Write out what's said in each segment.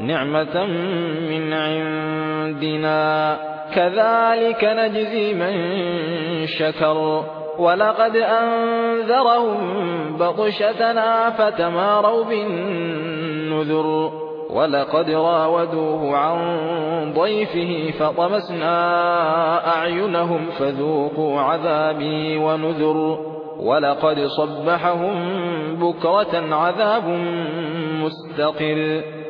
نعمة من عندنا. كذلك نجزي من شكر. ولقد أنذرهم بطشتنا فتماروا بالنذر. ولقد راودوه عن ضيفه فطمسنا أعينهم فذوقوا عذابي ونذر. ولقد صبحهم بكرة عذاب مستقر.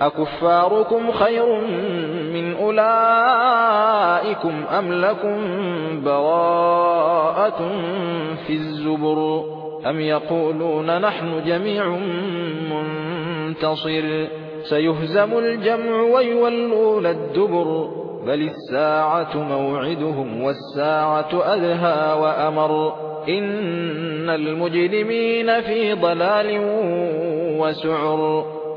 أكفاركم خير من أولئكم أم لكم براءة في الزبر أم يقولون نحن جميع منتصر سيهزم الجمع ويولون الدبر بل الساعة موعدهم والساعة أدهى وأمر إن المجرمين في ضلال وسعر